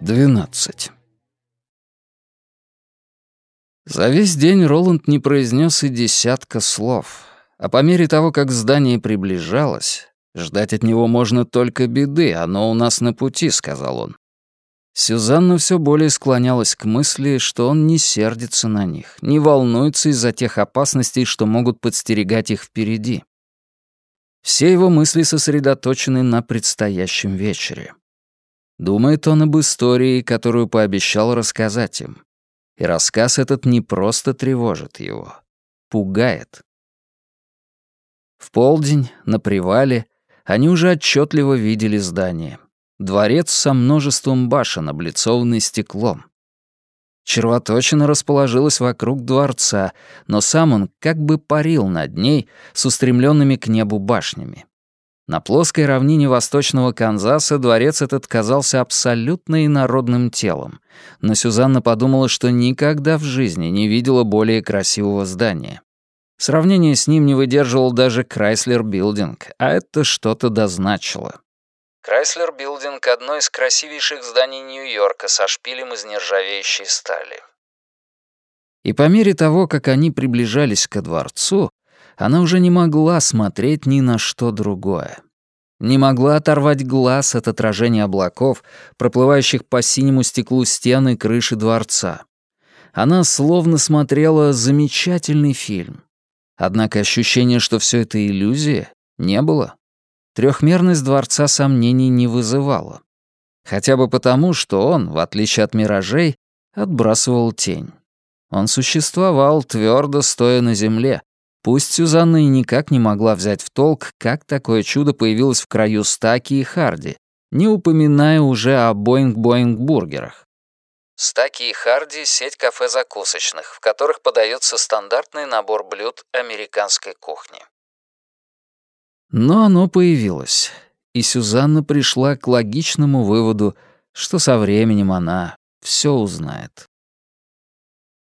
Двенадцать. За весь день Роланд не произнес и десятка слов, а по мере того, как здание приближалось, ждать от него можно только беды, оно у нас на пути, сказал он. Сюзанна все более склонялась к мысли, что он не сердится на них, не волнуется из-за тех опасностей, что могут подстерегать их впереди. Все его мысли сосредоточены на предстоящем вечере. Думает он об истории, которую пообещал рассказать им. И рассказ этот не просто тревожит его, пугает. В полдень, на привале, они уже отчетливо видели здание. Дворец со множеством башен, облицованный стеклом. Червоточина расположилась вокруг дворца, но сам он как бы парил над ней с устремленными к небу башнями. На плоской равнине восточного Канзаса дворец этот казался абсолютно инородным телом, но Сюзанна подумала, что никогда в жизни не видела более красивого здания. Сравнение с ним не выдерживал даже Крайслер Билдинг, а это что-то да значило. Крайслер Билдинг — одно из красивейших зданий Нью-Йорка со шпилем из нержавеющей стали. И по мере того, как они приближались ко дворцу, она уже не могла смотреть ни на что другое. Не могла оторвать глаз от отражения облаков, проплывающих по синему стеклу стены крыши дворца. Она словно смотрела замечательный фильм. Однако ощущение, что все это иллюзия, не было. Трехмерность дворца сомнений не вызывала. Хотя бы потому, что он, в отличие от миражей, отбрасывал тень. Он существовал, твердо стоя на земле. Пусть Сюзанна и никак не могла взять в толк, как такое чудо появилось в краю Стаки и Харди, не упоминая уже о Боинг-Боинг-бургерах. Стаки и Харди — сеть кафе-закусочных, в которых подается стандартный набор блюд американской кухни. Но оно появилось, и Сюзанна пришла к логичному выводу, что со временем она все узнает.